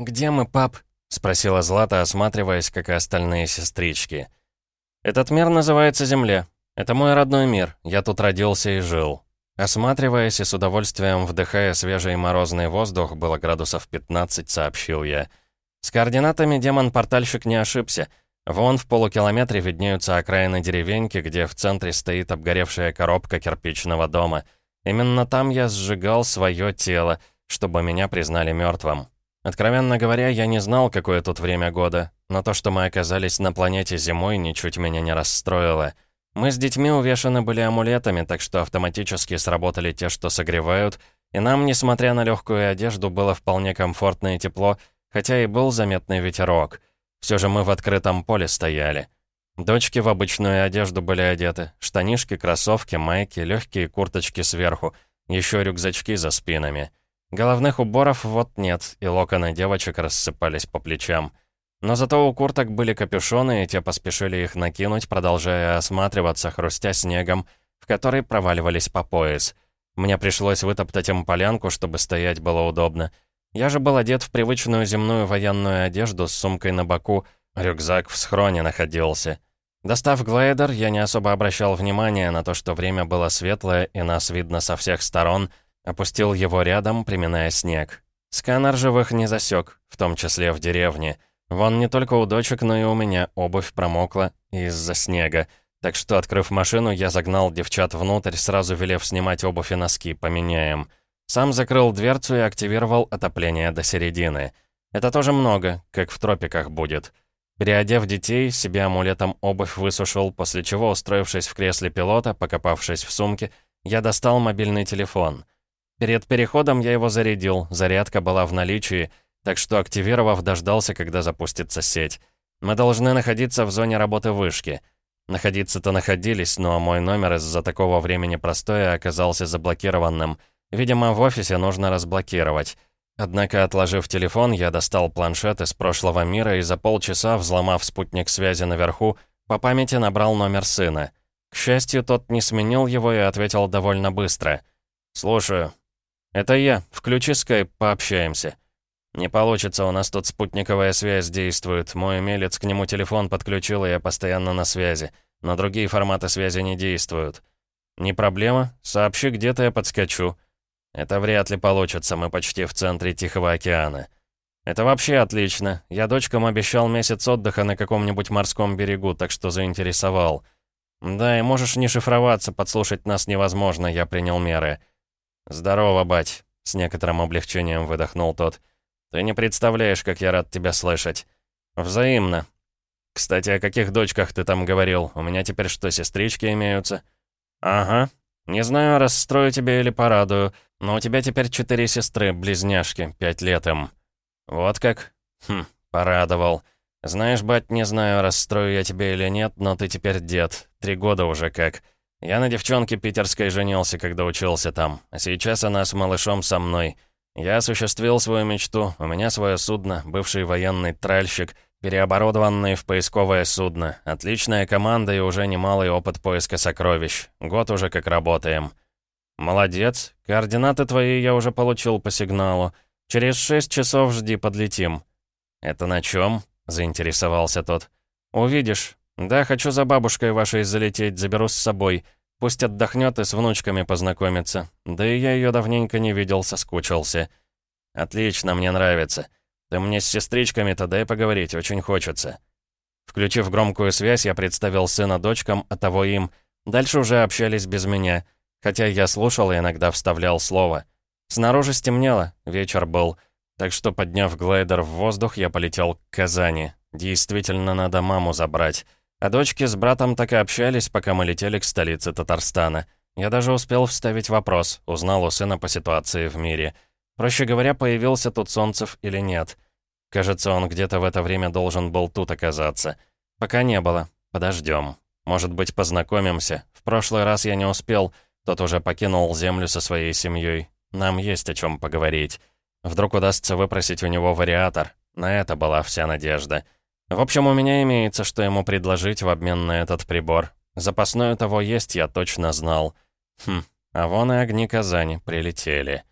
где мы, пап?» — спросила Злата, осматриваясь, как и остальные сестрички. «Этот мир называется Земля. Это мой родной мир. Я тут родился и жил». Осматриваясь и с удовольствием вдыхая свежий морозный воздух, было градусов 15, сообщил я. С координатами демон-портальщик не ошибся. Вон в полукилометре виднеются окраины деревеньки, где в центре стоит обгоревшая коробка кирпичного дома. Именно там я сжигал свое тело, чтобы меня признали мертвым. Откровенно говоря, я не знал, какое тут время года, но то, что мы оказались на планете зимой, ничуть меня не расстроило. Мы с детьми увешаны были амулетами, так что автоматически сработали те, что согревают, и нам, несмотря на легкую одежду, было вполне комфортно и тепло, хотя и был заметный ветерок. Все же мы в открытом поле стояли. Дочки в обычную одежду были одеты. Штанишки, кроссовки, майки, легкие курточки сверху, еще рюкзачки за спинами. Головных уборов вот нет, и локоны девочек рассыпались по плечам. Но зато у курток были капюшоны, и те поспешили их накинуть, продолжая осматриваться, хрустя снегом, в который проваливались по пояс. Мне пришлось вытоптать им полянку, чтобы стоять было удобно. Я же был одет в привычную земную военную одежду с сумкой на боку, рюкзак в схроне находился. Достав глайдер, я не особо обращал внимания на то, что время было светлое и нас видно со всех сторон — Опустил его рядом, приминая снег. Сканер живых не засек, в том числе в деревне. Вон не только у дочек, но и у меня обувь промокла из-за снега. Так что, открыв машину, я загнал девчат внутрь, сразу велев снимать обувь и носки, поменяем. Сам закрыл дверцу и активировал отопление до середины. Это тоже много, как в тропиках будет. Переодев детей, себе амулетом обувь высушил, после чего, устроившись в кресле пилота, покопавшись в сумке, я достал мобильный телефон — Перед переходом я его зарядил, зарядка была в наличии, так что, активировав, дождался, когда запустится сеть. Мы должны находиться в зоне работы вышки. Находиться-то находились, но мой номер из-за такого времени простоя оказался заблокированным. Видимо, в офисе нужно разблокировать. Однако, отложив телефон, я достал планшет из прошлого мира и за полчаса, взломав спутник связи наверху, по памяти набрал номер сына. К счастью, тот не сменил его и ответил довольно быстро. «Слушаю», «Это я. Включи скайп, пообщаемся». «Не получится, у нас тут спутниковая связь действует. Мой умелец к нему телефон подключил, и я постоянно на связи. Но другие форматы связи не действуют». «Не проблема. Сообщи, где-то я подскочу». «Это вряд ли получится, мы почти в центре Тихого океана». «Это вообще отлично. Я дочкам обещал месяц отдыха на каком-нибудь морском берегу, так что заинтересовал». «Да, и можешь не шифроваться, подслушать нас невозможно, я принял меры». «Здорово, бать», — с некоторым облегчением выдохнул тот. «Ты не представляешь, как я рад тебя слышать». «Взаимно. Кстати, о каких дочках ты там говорил? У меня теперь что, сестрички имеются?» «Ага. Не знаю, расстрою тебя или порадую, но у тебя теперь четыре сестры, близняшки, пять лет им». «Вот как?» «Хм, порадовал. Знаешь, бать, не знаю, расстрою я тебя или нет, но ты теперь дед. Три года уже как. Я на девчонке питерской женился, когда учился там, а сейчас она с малышом со мной. Я осуществил свою мечту, у меня свое судно, бывший военный тральщик, переоборудованный в поисковое судно. Отличная команда и уже немалый опыт поиска сокровищ. Год уже как работаем. Молодец. Координаты твои я уже получил по сигналу. Через шесть часов жди, подлетим. Это на чем? заинтересовался тот. Увидишь. «Да, хочу за бабушкой вашей залететь, заберу с собой. Пусть отдохнет и с внучками познакомится. Да и я ее давненько не видел, соскучился». «Отлично, мне нравится. Ты мне с сестричками-то дай поговорить, очень хочется». Включив громкую связь, я представил сына дочкам, а того им. Дальше уже общались без меня, хотя я слушал и иногда вставлял слово. Снаружи стемнело, вечер был, так что, подняв глайдер в воздух, я полетел к Казани. Действительно, надо маму забрать. А дочки с братом так и общались, пока мы летели к столице Татарстана. Я даже успел вставить вопрос, узнал у сына по ситуации в мире. Проще говоря, появился тут Солнцев или нет. Кажется, он где-то в это время должен был тут оказаться. Пока не было. Подождем. Может быть, познакомимся. В прошлый раз я не успел. Тот уже покинул Землю со своей семьей. Нам есть о чем поговорить. Вдруг удастся выпросить у него вариатор. На это была вся надежда. В общем, у меня имеется, что ему предложить в обмен на этот прибор. Запасной у того есть, я точно знал. Хм, а вон и огни Казани прилетели.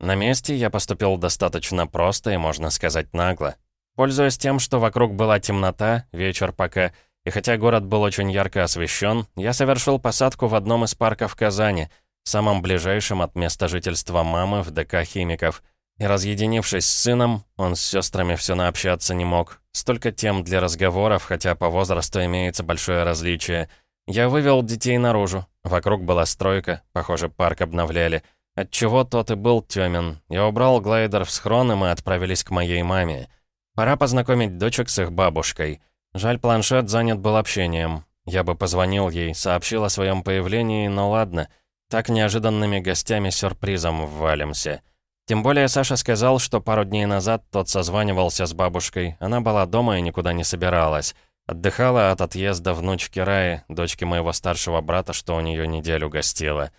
На месте я поступил достаточно просто и, можно сказать, нагло. Пользуясь тем, что вокруг была темнота, вечер пока, и хотя город был очень ярко освещен, я совершил посадку в одном из парков Казани, самом ближайшем от места жительства мамы в ДК химиков. И разъединившись с сыном, он с сестрами все наобщаться не мог. Столько тем для разговоров, хотя по возрасту имеется большое различие. Я вывел детей наружу. Вокруг была стройка, похоже, парк обновляли. Отчего тот и был тёмен. Я убрал глайдер в схрон, и мы отправились к моей маме. Пора познакомить дочек с их бабушкой. Жаль, планшет занят был общением. Я бы позвонил ей, сообщил о своем появлении, но ладно. Так неожиданными гостями-сюрпризом ввалимся. Тем более Саша сказал, что пару дней назад тот созванивался с бабушкой. Она была дома и никуда не собиралась. Отдыхала от отъезда внучки Раи, дочки моего старшего брата, что у нее неделю гостила.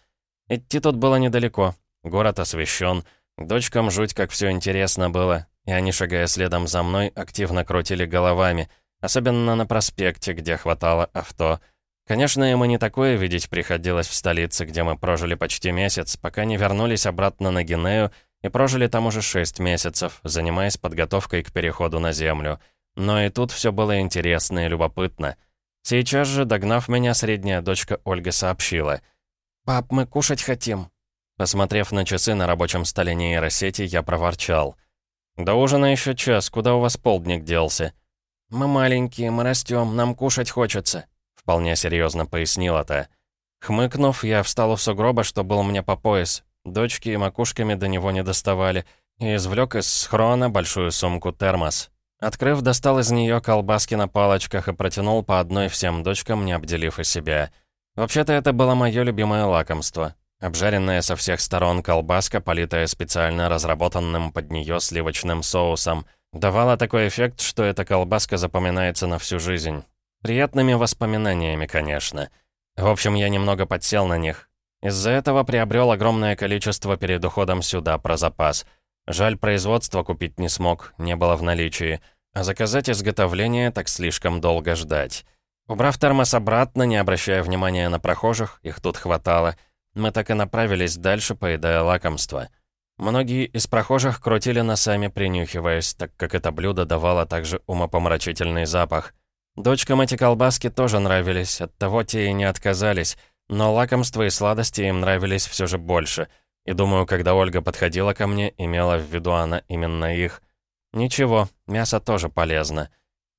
Идти тут было недалеко. Город освещен. Дочкам жуть, как все интересно было. И они, шагая следом за мной, активно крутили головами. Особенно на проспекте, где хватало авто. Конечно, им и не такое видеть приходилось в столице, где мы прожили почти месяц, пока не вернулись обратно на Гинею и прожили там уже шесть месяцев, занимаясь подготовкой к переходу на Землю. Но и тут все было интересно и любопытно. Сейчас же, догнав меня, средняя дочка Ольга сообщила — «Пап, мы кушать хотим». Посмотрев на часы на рабочем столе нейросети, я проворчал. «До ужина еще час, куда у вас полдник делся?» «Мы маленькие, мы растем, нам кушать хочется», — вполне серьезно пояснила та. Хмыкнув, я встал у сугроба, что был мне по пояс. Дочки и макушками до него не доставали, и извлек из схрона большую сумку-термос. Открыв, достал из нее колбаски на палочках и протянул по одной всем дочкам, не обделив и себя — Вообще-то это было мое любимое лакомство. Обжаренная со всех сторон колбаска, политая специально разработанным под нее сливочным соусом, давала такой эффект, что эта колбаска запоминается на всю жизнь. Приятными воспоминаниями, конечно. В общем, я немного подсел на них. Из-за этого приобрел огромное количество перед уходом сюда, про запас. Жаль, производство купить не смог, не было в наличии. А заказать изготовление так слишком долго ждать. Убрав термос обратно, не обращая внимания на прохожих, их тут хватало, мы так и направились дальше, поедая лакомство. Многие из прохожих крутили носами, принюхиваясь, так как это блюдо давало также умопомрачительный запах. Дочкам эти колбаски тоже нравились, оттого те и не отказались, но лакомства и сладости им нравились все же больше. И думаю, когда Ольга подходила ко мне, имела в виду она именно их. Ничего, мясо тоже полезно.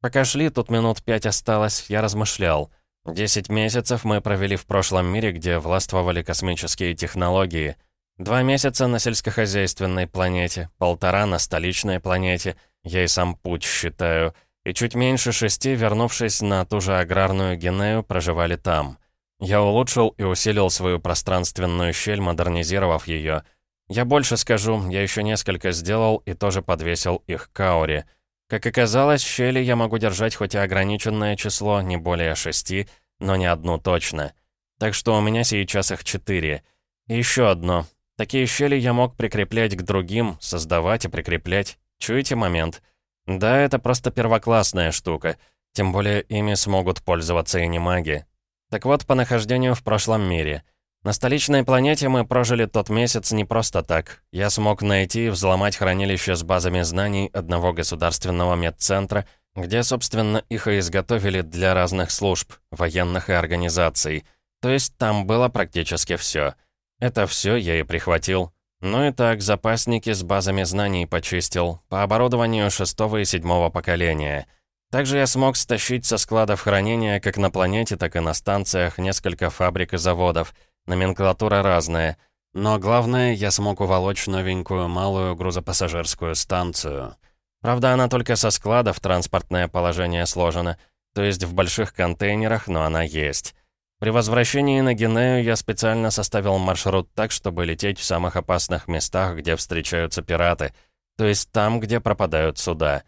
Пока шли, тут минут пять осталось, я размышлял. Десять месяцев мы провели в прошлом мире, где властвовали космические технологии. Два месяца на сельскохозяйственной планете, полтора на столичной планете, я и сам путь считаю, и чуть меньше шести, вернувшись на ту же аграрную Генею, проживали там. Я улучшил и усилил свою пространственную щель, модернизировав ее. Я больше скажу, я еще несколько сделал и тоже подвесил их к ауре — как оказалось, щели я могу держать хоть и ограниченное число, не более шести, но не одну точно. Так что у меня сейчас их четыре. И еще одно. Такие щели я мог прикреплять к другим, создавать и прикреплять. Чуете момент? Да, это просто первоклассная штука. Тем более ими смогут пользоваться и не маги. Так вот, по нахождению в прошлом мире — на столичной планете мы прожили тот месяц не просто так. Я смог найти и взломать хранилище с базами знаний одного государственного медцентра, где, собственно, их и изготовили для разных служб, военных и организаций. То есть там было практически все. Это все я и прихватил. Ну и так, запасники с базами знаний почистил, по оборудованию шестого и седьмого поколения. Также я смог стащить со складов хранения как на планете, так и на станциях несколько фабрик и заводов — Номенклатура разная. Но главное, я смог уволочь новенькую малую грузопассажирскую станцию. Правда, она только со складов транспортное положение сложено, то есть в больших контейнерах, но она есть. При возвращении на Генею я специально составил маршрут так, чтобы лететь в самых опасных местах, где встречаются пираты, то есть там, где пропадают суда.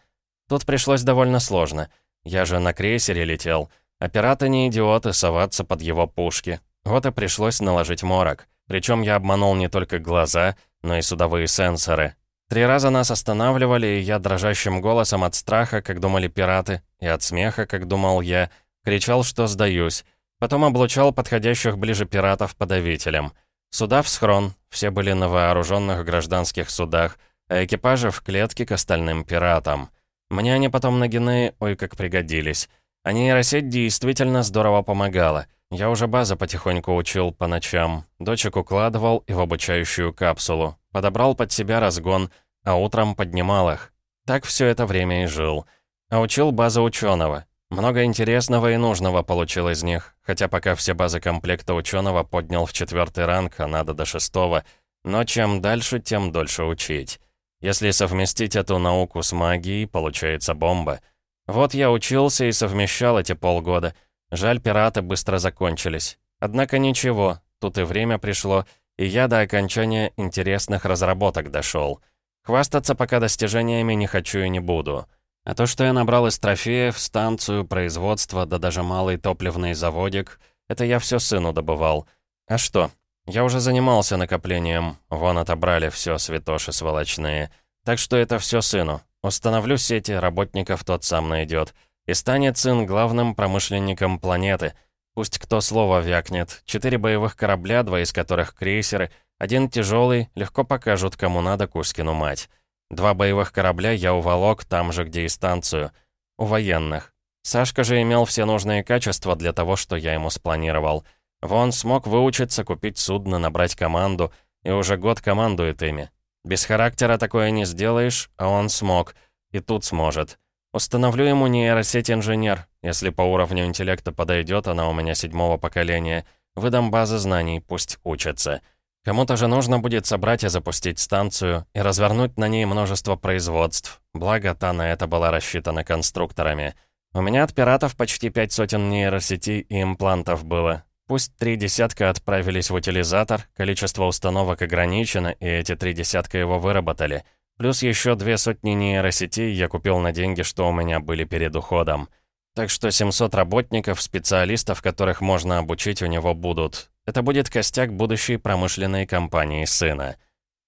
Тут пришлось довольно сложно. Я же на крейсере летел, а пираты не идиоты соваться под его пушки, вот и пришлось наложить морок. Причем я обманул не только глаза, но и судовые сенсоры. Три раза нас останавливали, и я дрожащим голосом от страха, как думали пираты, и от смеха, как думал я, кричал, что сдаюсь. Потом облучал подходящих ближе пиратов подавителем. Суда в схрон, все были на вооруженных гражданских судах, а экипажи в клетке к остальным пиратам. Мне они потом на Генее ой как пригодились. А нейросеть действительно здорово помогала. Я уже база потихоньку учил по ночам. Дочек укладывал и в обучающую капсулу. Подобрал под себя разгон, а утром поднимал их. Так все это время и жил. А учил база ученого. Много интересного и нужного получил из них, хотя пока все базы комплекта ученого поднял в четвертый ранг, а надо до шестого. Но чем дальше, тем дольше учить. Если совместить эту науку с магией, получается бомба. Вот я учился и совмещал эти полгода. Жаль, пираты быстро закончились. Однако ничего, тут и время пришло, и я до окончания интересных разработок дошел. Хвастаться пока достижениями не хочу и не буду. А то, что я набрал из трофеев, станцию, производство, да даже малый топливный заводик, это я все сыну добывал. А что? Я уже занимался накоплением, вон отобрали все святоши сволочные. Так что это все сыну. Установлю сети, работников тот сам найдет. И станет сын главным промышленником планеты. Пусть кто слово вякнет. Четыре боевых корабля, два из которых крейсеры, один тяжелый, легко покажут, кому надо Кузькину мать. Два боевых корабля я уволок там же, где и станцию. У военных. Сашка же имел все нужные качества для того, что я ему спланировал. Вон смог выучиться, купить судно, набрать команду, и уже год командует ими. Без характера такое не сделаешь, а он смог. И тут сможет. Установлю ему нейросеть инженер. Если по уровню интеллекта подойдет, она у меня седьмого поколения. Выдам базы знаний, пусть учится. Кому-то же нужно будет собрать и запустить станцию, и развернуть на ней множество производств. Благо, та на это была рассчитана конструкторами. У меня от пиратов почти пять сотен нейросетей и имплантов было. Пусть три десятка отправились в утилизатор, количество установок ограничено, и эти три десятка его выработали. Плюс еще две сотни нейросетей я купил на деньги, что у меня были перед уходом. Так что 700 работников, специалистов, которых можно обучить, у него будут. Это будет костяк будущей промышленной компании сына.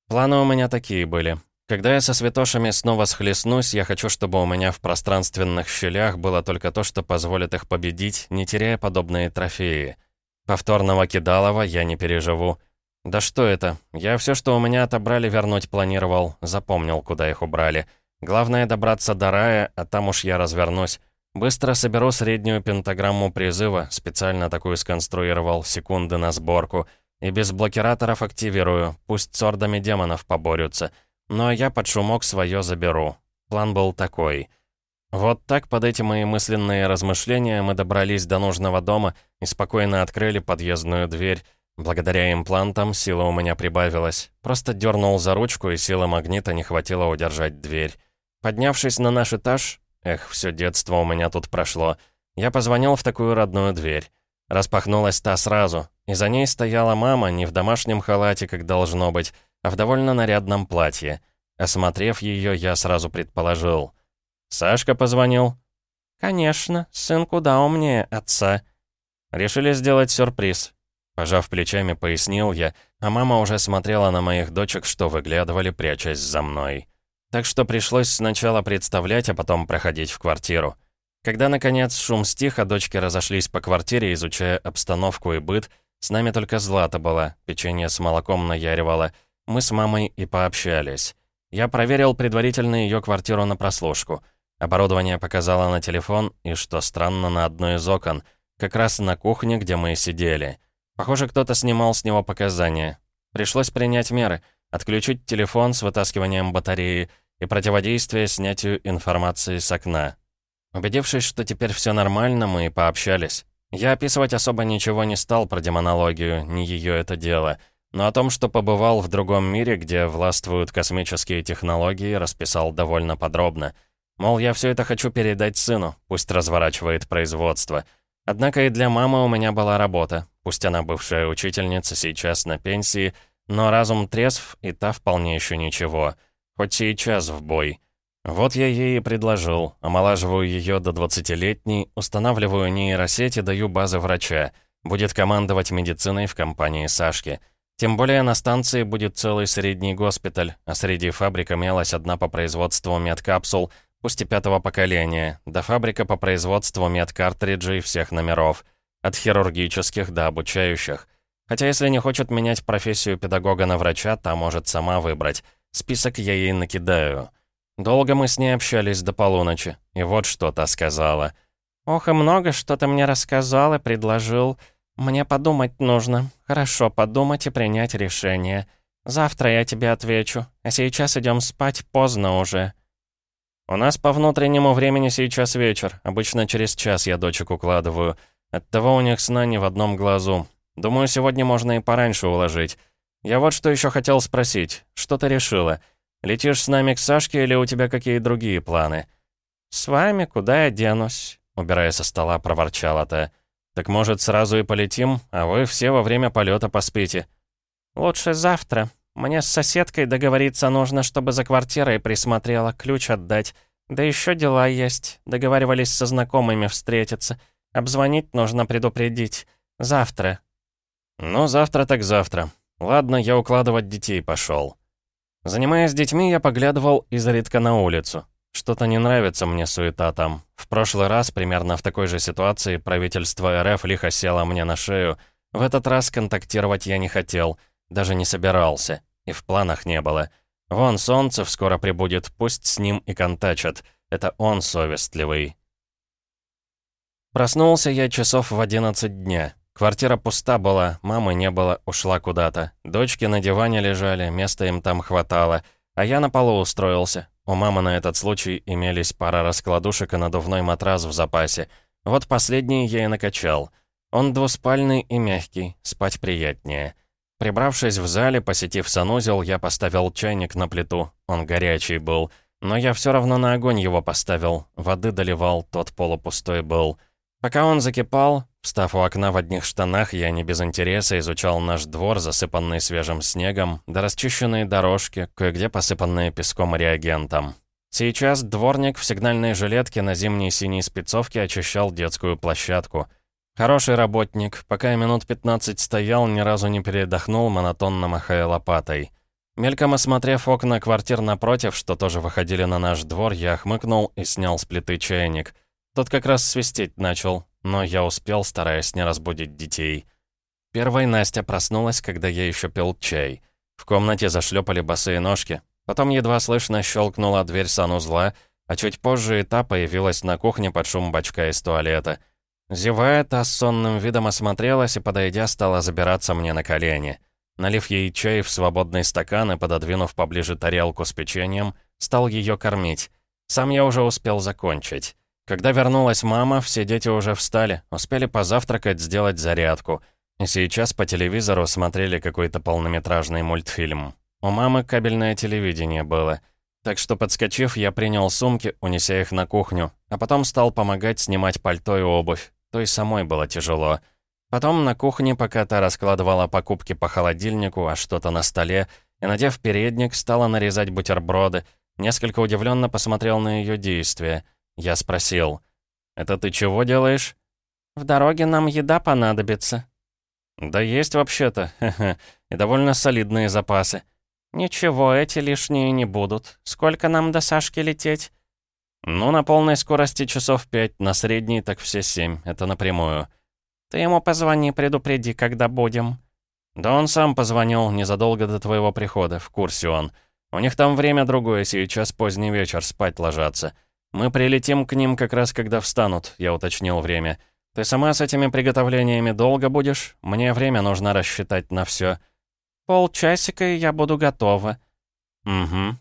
Планы у меня такие были. Когда я со святошами снова схлестнусь, я хочу, чтобы у меня в пространственных щелях было только то, что позволит их победить, не теряя подобные трофеи. Повторного кидалова я не переживу. Да что это? Я все, что у меня отобрали, вернуть планировал. Запомнил, куда их убрали. Главное добраться до рая, а там уж я развернусь. Быстро соберу среднюю пентаграмму призыва, специально такую сконструировал, секунды на сборку. И без блокираторов активирую, пусть с ордами демонов поборются. Но я под шумок свое заберу. План был такой. Вот так под эти мои мысленные размышления мы добрались до нужного дома и спокойно открыли подъездную дверь. Благодаря имплантам сила у меня прибавилась. Просто дернул за ручку, и силы магнита не хватило удержать дверь. Поднявшись на наш этаж, Эх, все детство у меня тут прошло. Я позвонил в такую родную дверь. Распахнулась та сразу, и за ней стояла мама не в домашнем халате, как должно быть, а в довольно нарядном платье. Осмотрев ее, я сразу предположил. «Сашка позвонил?» «Конечно, сын куда умнее отца». Решили сделать сюрприз. Пожав плечами, пояснил я, а мама уже смотрела на моих дочек, что выглядывали, прячась за мной. Так что пришлось сначала представлять, а потом проходить в квартиру. Когда, наконец, шум стих, а дочки разошлись по квартире, изучая обстановку и быт, с нами только Злата была, печенье с молоком наяривала. Мы с мамой и пообщались. Я проверил предварительно ее квартиру на прослушку. Оборудование показало на телефон, и, что странно, на одно из окон, как раз на кухне, где мы сидели. Похоже, кто-то снимал с него показания. Пришлось принять меры, отключить телефон с вытаскиванием батареи — и противодействие снятию информации с окна. Убедившись, что теперь все нормально, мы пообщались. Я описывать особо ничего не стал про демонологию, не ее это дело. Но о том, что побывал в другом мире, где властвуют космические технологии, расписал довольно подробно. Мол, я все это хочу передать сыну, пусть разворачивает производство. Однако и для мамы у меня была работа. Пусть она бывшая учительница, сейчас на пенсии, но разум трезв, и та вполне еще ничего. Хоть сейчас в бой. Вот я ей и предложил. Омолаживаю ее до 20-летней, устанавливаю нейросеть и даю базы врача. Будет командовать медициной в компании Сашки. Тем более на станции будет целый средний госпиталь, а среди фабрик имелась одна по производству медкапсул, пусть и пятого поколения, да фабрика по производству медкартриджей всех номеров, от хирургических до обучающих. Хотя если не хочет менять профессию педагога на врача, та может сама выбрать. Список я ей накидаю. Долго мы с ней общались до полуночи, и вот что та сказала. «Ох, и много что ты мне рассказал и предложил. Мне подумать нужно. Хорошо подумать и принять решение. Завтра я тебе отвечу, а сейчас идем спать, поздно уже». «У нас по внутреннему времени сейчас вечер. Обычно через час я дочек укладываю. Оттого у них сна не в одном глазу. Думаю, сегодня можно и пораньше уложить. Я вот что еще хотел спросить. Что ты решила? Летишь с нами к Сашке или у тебя какие другие планы?» «С вами куда я денусь?» Убирая со стола, проворчала та. «Так может, сразу и полетим, а вы все во время полета поспите?» «Лучше завтра. Мне с соседкой договориться нужно, чтобы за квартирой присмотрела, ключ отдать. Да еще дела есть. Договаривались со знакомыми встретиться. Обзвонить нужно предупредить. Завтра». «Ну, завтра так завтра. Ладно, я укладывать детей пошел. Занимаясь детьми, я поглядывал изредка на улицу. Что-то не нравится мне суета там. В прошлый раз, примерно в такой же ситуации, правительство РФ лихо село мне на шею. В этот раз контактировать я не хотел, даже не собирался, и в планах не было. Вон, Солнцев скоро прибудет, пусть с ним и контачат. Это он совестливый. Проснулся я часов в 11 дня. Квартира пуста была, мамы не было, ушла куда-то. Дочки на диване лежали, места им там хватало. А я на полу устроился. У мамы на этот случай имелись пара раскладушек и надувной матрас в запасе. Вот последний я и накачал. Он двуспальный и мягкий, спать приятнее. Прибравшись в зале, посетив санузел, я поставил чайник на плиту. Он горячий был. Но я все равно на огонь его поставил. Воды доливал, тот полупустой был. Пока он закипал, встав у окна в одних штанах, я не без интереса изучал наш двор, засыпанный свежим снегом, да расчищенные дорожки, кое-где посыпанные песком и реагентом. Сейчас дворник в сигнальной жилетке на зимней синей спецовке очищал детскую площадку. Хороший работник, пока я минут 15 стоял, ни разу не передохнул, монотонно махая лопатой. Мельком осмотрев окна квартир напротив, что тоже выходили на наш двор, я хмыкнул и снял с плиты чайник. Тот как раз свистеть начал, но я успел, стараясь не разбудить детей. Первой Настя проснулась, когда я еще пил чай. В комнате зашлепали босые ножки. Потом едва слышно щелкнула дверь санузла, а чуть позже и та появилась на кухне под шум бачка из туалета. Зевая, та с сонным видом осмотрелась и, подойдя, стала забираться мне на колени. Налив ей чай в свободный стакан и пододвинув поближе тарелку с печеньем, стал ее кормить. Сам я уже успел закончить. Когда вернулась мама, все дети уже встали, успели позавтракать, сделать зарядку. И сейчас по телевизору смотрели какой-то полнометражный мультфильм. У мамы кабельное телевидение было. Так что, подскочив, я принял сумки, унеся их на кухню, а потом стал помогать снимать пальто и обувь. То и самой было тяжело. Потом на кухне, пока та раскладывала покупки по холодильнику, а что-то на столе, и, надев передник, стала нарезать бутерброды, несколько удивленно посмотрел на ее действия — я спросил, «Это ты чего делаешь?» «В дороге нам еда понадобится». «Да есть вообще-то, и довольно солидные запасы». «Ничего, эти лишние не будут. Сколько нам до Сашки лететь?» «Ну, на полной скорости часов пять, на средней так все семь, это напрямую». «Ты ему позвони, предупреди, когда будем». «Да он сам позвонил незадолго до твоего прихода, в курсе он. У них там время другое, сейчас поздний вечер, спать ложатся. «Мы прилетим к ним как раз, когда встанут», — я уточнил время. «Ты сама с этими приготовлениями долго будешь? Мне время нужно рассчитать на все. «Полчасика, и я буду готова». «Угу».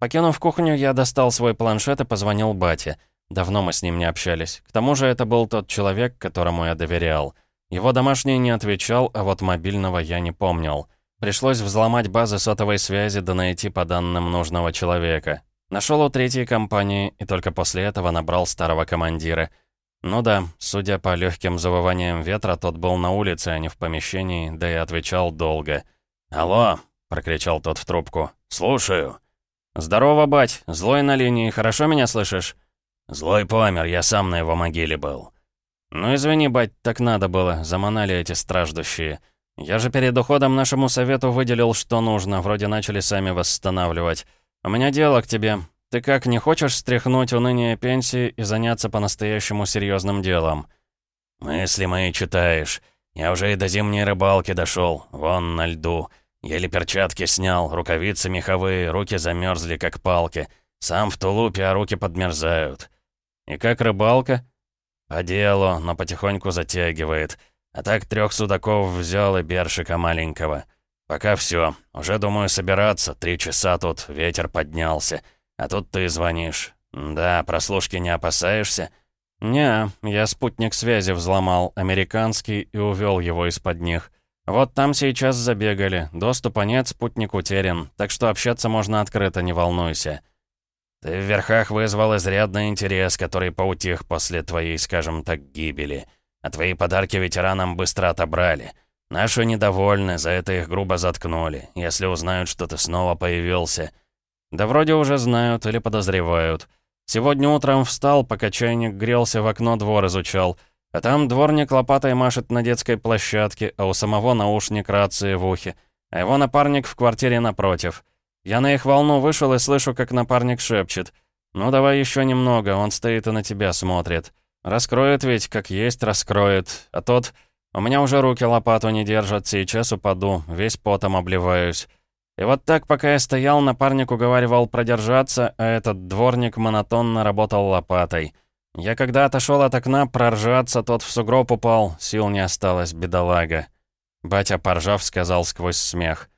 Покинув кухню, я достал свой планшет и позвонил бате. Давно мы с ним не общались. К тому же это был тот человек, которому я доверял. Его домашний не отвечал, а вот мобильного я не помнил. Пришлось взломать базы сотовой связи да найти по данным нужного человека. Нашел у третьей компании и только после этого набрал старого командира. Ну да, судя по легким завываниям ветра, тот был на улице, а не в помещении, да и отвечал долго. «Алло!» — прокричал тот в трубку. «Слушаю». «Здорово, бать! Злой на линии, хорошо меня слышишь?» «Злой помер, я сам на его могиле был». «Ну извини, бать, так надо было, заманали эти страждущие. Я же перед уходом нашему совету выделил, что нужно, вроде начали сами восстанавливать». «У меня дело к тебе. Ты как, не хочешь стряхнуть уныние пенсии и заняться по-настоящему серьезным делом?» «Мысли мои читаешь. Я уже и до зимней рыбалки дошел, вон на льду. Еле перчатки снял, рукавицы меховые, руки замерзли, как палки. Сам в тулупе, а руки подмерзают. И как рыбалка? По делу, но потихоньку затягивает. А так трех судаков взял и бершика маленького. Пока все. Уже думаю собираться. Три часа тут, ветер поднялся. А тут ты звонишь. Да, прослушки не опасаешься? «Не, я спутник связи взломал, американский, и увел его из-под них. Вот там сейчас забегали, доступа нет, спутник утерян, так что общаться можно открыто, не волнуйся». «Ты в верхах вызвал изрядный интерес, который поутих после твоей, скажем так, гибели. А твои подарки ветеранам быстро отобрали. Наши недовольны, за это их грубо заткнули, если узнают, что ты снова появился». «Да вроде уже знают или подозревают». Сегодня утром встал, пока чайник грелся, в окно двор изучал. А там дворник лопатой машет на детской площадке, а у самого наушник рации в ухе. А его напарник в квартире напротив. Я на их волну вышел и слышу, как напарник шепчет. «Ну давай еще немного, он стоит и на тебя смотрит. Раскроет ведь, как есть, раскроет. А тот... У меня уже руки лопату не держат, сейчас упаду, весь потом обливаюсь». И вот так, пока я стоял, напарник уговаривал продержаться, а этот дворник монотонно работал лопатой. Я когда отошел от окна, проржаться, тот в сугроб упал, сил не осталось, бедолага. Батя, поржав, сказал сквозь смех.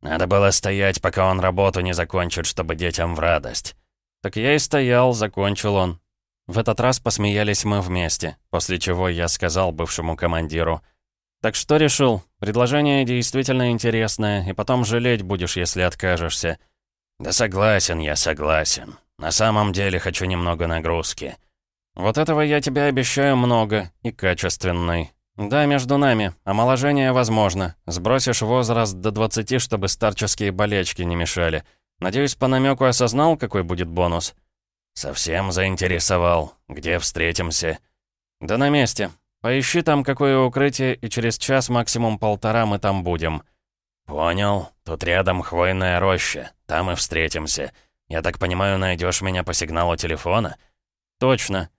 «Надо было стоять, пока он работу не закончит, чтобы детям в радость». Так я и стоял, закончил он. В этот раз посмеялись мы вместе, после чего я сказал бывшему командиру — «Так что решил? Предложение действительно интересное, и потом жалеть будешь, если откажешься». «Да согласен я, согласен. На самом деле хочу немного нагрузки». «Вот этого я тебе обещаю много и качественной. Да, между нами. Омоложение возможно. Сбросишь возраст до 20, чтобы старческие болечки не мешали. Надеюсь, по намеку осознал, какой будет бонус?» «Совсем заинтересовал. Где встретимся?» «Да на месте. Поищи там какое укрытие, и через час, максимум полтора, мы там будем». «Понял. Тут рядом хвойная роща. Там и встретимся. Я так понимаю, найдешь меня по сигналу телефона?» «Точно».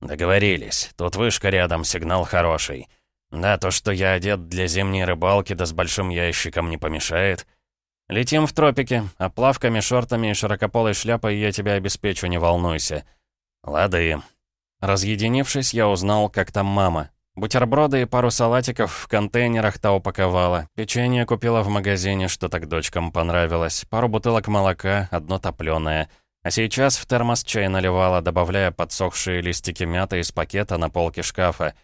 «Договорились. Тут вышка рядом, сигнал хороший. Да, то, что я одет для зимней рыбалки, да с большим ящиком не помешает». «Летим в тропики, а плавками, шортами и широкополой шляпой я тебя обеспечу, не волнуйся». «Лады». Разъединившись, я узнал, как там мама. Бутерброды и пару салатиков в контейнерах та упаковала. Печенье купила в магазине, что так дочкам понравилось. Пару бутылок молока, одно топленое. А сейчас в термос чай наливала, добавляя подсохшие листики мяты из пакета на полке шкафа.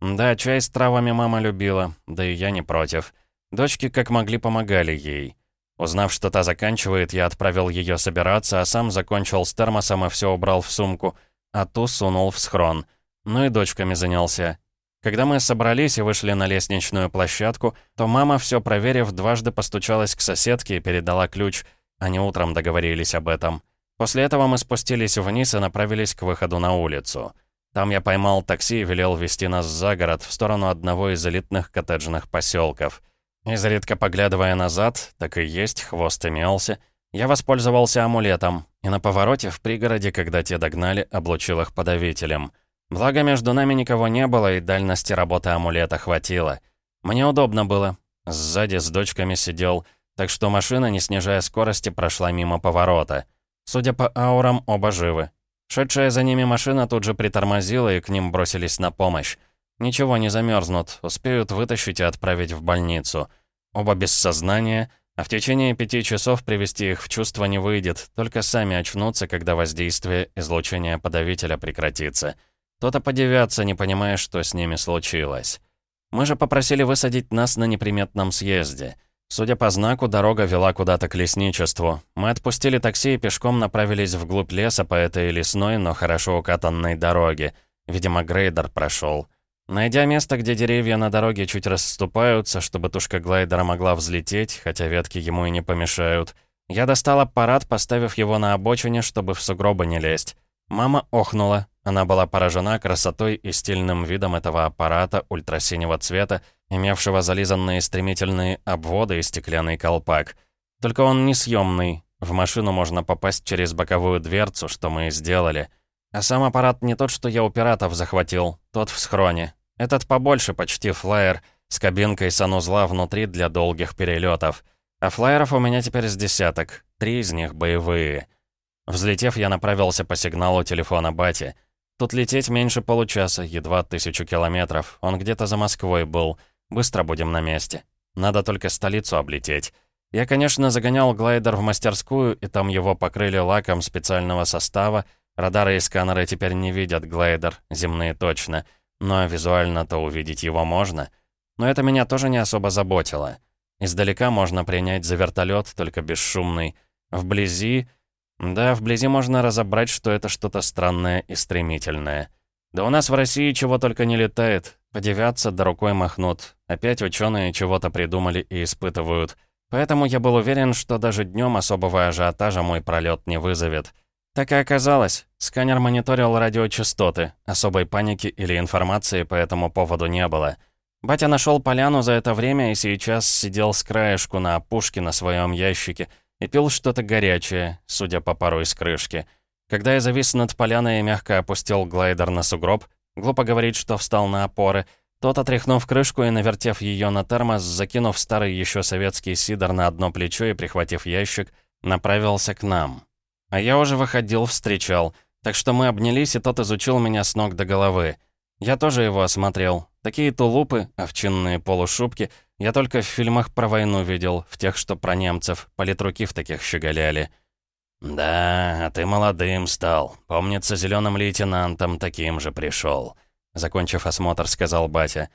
Да, чай с травами мама любила, да и я не против. Дочки как могли помогали ей. Узнав, что та заканчивает, я отправил ее собираться, а сам закончил с термосом и все убрал в сумку — а ту сунул в схрон. Ну и дочками занялся. Когда мы собрались и вышли на лестничную площадку, то мама, все проверив, дважды постучалась к соседке и передала ключ. Они утром договорились об этом. После этого мы спустились вниз и направились к выходу на улицу. Там я поймал такси и велел вести нас за город, в сторону одного из элитных коттеджных поселков. Изредка поглядывая назад, так и есть, хвост имелся, я воспользовался амулетом, и на повороте в пригороде, когда те догнали, облучил их подавителем. Благо, между нами никого не было, и дальности работы амулета хватило. Мне удобно было. Сзади с дочками сидел, так что машина, не снижая скорости, прошла мимо поворота. Судя по аурам, оба живы. Шедшая за ними машина тут же притормозила, и к ним бросились на помощь. Ничего не замерзнут, успеют вытащить и отправить в больницу. Оба без сознания — а в течение пяти часов привести их в чувство не выйдет, только сами очнутся, когда воздействие излучения подавителя прекратится. То-то подивятся, не понимая, что с ними случилось. Мы же попросили высадить нас на неприметном съезде. Судя по знаку, дорога вела куда-то к лесничеству. Мы отпустили такси и пешком направились вглубь леса по этой лесной, но хорошо укатанной дороге. Видимо, грейдер прошел. Найдя место, где деревья на дороге чуть расступаются, чтобы тушка глайдера могла взлететь, хотя ветки ему и не помешают, я достал аппарат, поставив его на обочине, чтобы в сугробы не лезть. Мама охнула. Она была поражена красотой и стильным видом этого аппарата ультрасинего цвета, имевшего зализанные стремительные обводы и стеклянный колпак. Только он несъемный. В машину можно попасть через боковую дверцу, что мы и сделали — а сам аппарат не тот, что я у пиратов захватил, тот в схроне. Этот побольше, почти флайер, с кабинкой санузла внутри для долгих перелетов. А флайеров у меня теперь с десяток, три из них боевые. Взлетев, я направился по сигналу телефона Бати. Тут лететь меньше получаса, едва тысячу километров. Он где-то за Москвой был. Быстро будем на месте. Надо только столицу облететь. Я, конечно, загонял глайдер в мастерскую, и там его покрыли лаком специального состава. Радары и сканеры теперь не видят глайдер, земные точно. Но визуально-то увидеть его можно. Но это меня тоже не особо заботило. Издалека можно принять за вертолет, только бесшумный. Вблизи... Да, вблизи можно разобрать, что это что-то странное и стремительное. Да у нас в России чего только не летает. Подивятся, да рукой махнут. Опять ученые чего-то придумали и испытывают. Поэтому я был уверен, что даже днем особого ажиотажа мой пролет не вызовет. Так и оказалось. Сканер мониторил радиочастоты. Особой паники или информации по этому поводу не было. Батя нашел поляну за это время и сейчас сидел с краешку на опушке на своем ящике и пил что-то горячее, судя по пару из крышки. Когда я завис над поляной и мягко опустил глайдер на сугроб, глупо говорить, что встал на опоры, тот, отряхнув крышку и навертев ее на термос, закинув старый еще советский сидор на одно плечо и прихватив ящик, направился к нам. А я уже выходил, встречал, так что мы обнялись, и тот изучил меня с ног до головы. Я тоже его осмотрел. Такие тулупы, овчинные полушубки, я только в фильмах про войну видел, в тех, что про немцев, политруки в таких щеголяли. «Да, а ты молодым стал. Помнится, зеленым лейтенантом таким же пришел. Закончив осмотр, сказал батя.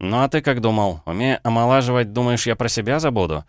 «Ну а ты как думал? Умея омолаживать, думаешь, я про себя забуду?»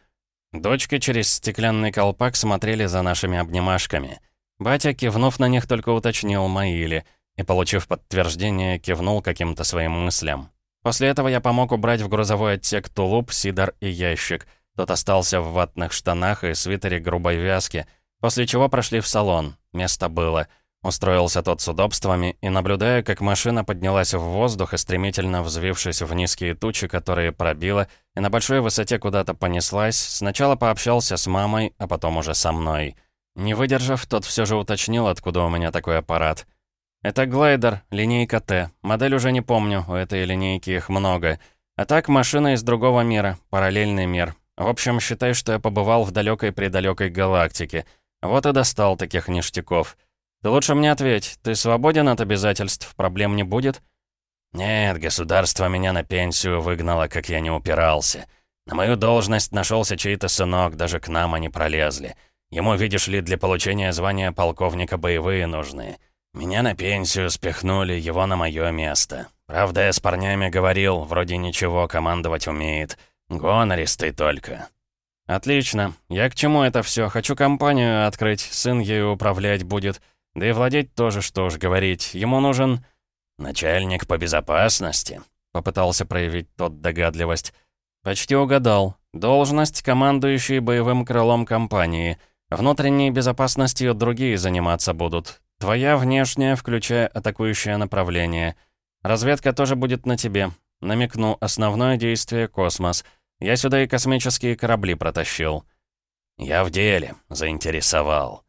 Дочки через стеклянный колпак смотрели за нашими обнимашками. Батя, кивнув на них, только уточнил, мои ли, и, получив подтверждение, кивнул каким-то своим мыслям. После этого я помог убрать в грузовой отсек тулуп, сидор и ящик. Тот остался в ватных штанах и свитере грубой вязки, после чего прошли в салон. Место было. Устроился тот с удобствами и, наблюдая, как машина поднялась в воздух и стремительно взвившись в низкие тучи, которые пробила, и на большой высоте куда-то понеслась, сначала пообщался с мамой, а потом уже со мной. Не выдержав, тот все же уточнил, откуда у меня такой аппарат. Это глайдер, линейка Т. Модель уже не помню, у этой линейки их много. А так, машина из другого мира, параллельный мир. В общем, считай, что я побывал в далекой-предалекой галактике. Вот и достал таких ништяков. Ты лучше мне ответь, ты свободен от обязательств, проблем не будет? Нет, государство меня на пенсию выгнало, как я не упирался. На мою должность нашелся чей-то сынок, даже к нам они пролезли. Ему, видишь ли, для получения звания полковника боевые нужны. Меня на пенсию спихнули, его на мое место. Правда, я с парнями говорил, вроде ничего, командовать умеет. Гонористый только. Отлично. Я к чему это все? Хочу компанию открыть, сын ею управлять будет. Да и владеть тоже, что уж говорить. Ему нужен... Начальник по безопасности. Попытался проявить тот догадливость. Почти угадал. Должность, командующий боевым крылом компании. Внутренней безопасностью другие заниматься будут. Твоя внешняя, включая атакующее направление. Разведка тоже будет на тебе. Намекну, основное действие — космос. Я сюда и космические корабли протащил. Я в деле, заинтересовал.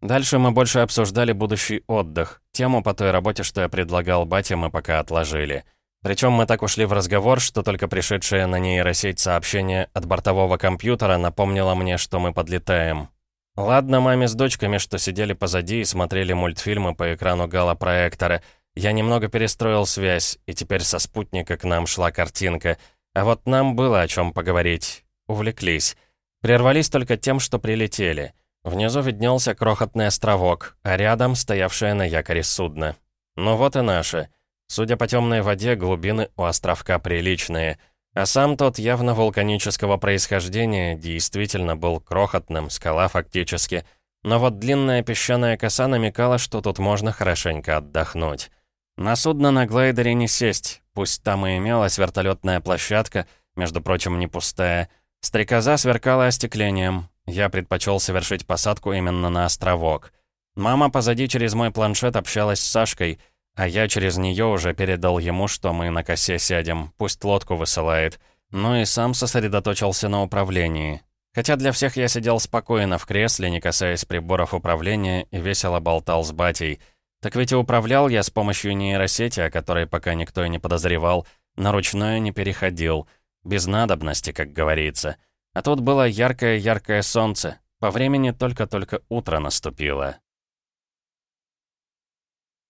Дальше мы больше обсуждали будущий отдых. Тему по той работе, что я предлагал бате, мы пока отложили. Причем мы так ушли в разговор, что только пришедшее на нейросеть сообщение от бортового компьютера напомнило мне, что мы подлетаем. Ладно, маме с дочками, что сидели позади и смотрели мультфильмы по экрану галопроектора. Я немного перестроил связь, и теперь со спутника к нам шла картинка. А вот нам было о чем поговорить. Увлеклись. Прервались только тем, что прилетели. Внизу виднелся крохотный островок, а рядом стоявшее на якоре судно. Ну вот и наше. Судя по темной воде, глубины у островка приличные — а сам тот явно вулканического происхождения действительно был крохотным, скала фактически. Но вот длинная песчаная коса намекала, что тут можно хорошенько отдохнуть. На судно на глайдере не сесть, пусть там и имелась вертолетная площадка, между прочим, не пустая. Стрекоза сверкала остеклением. Я предпочел совершить посадку именно на островок. Мама позади через мой планшет общалась с Сашкой — а я через нее уже передал ему, что мы на косе сядем, пусть лодку высылает. Ну и сам сосредоточился на управлении. Хотя для всех я сидел спокойно в кресле, не касаясь приборов управления, и весело болтал с батей. Так ведь и управлял я с помощью нейросети, о которой пока никто и не подозревал. на ручное не переходил. Без надобности, как говорится. А тут было яркое-яркое солнце. По времени только-только утро наступило.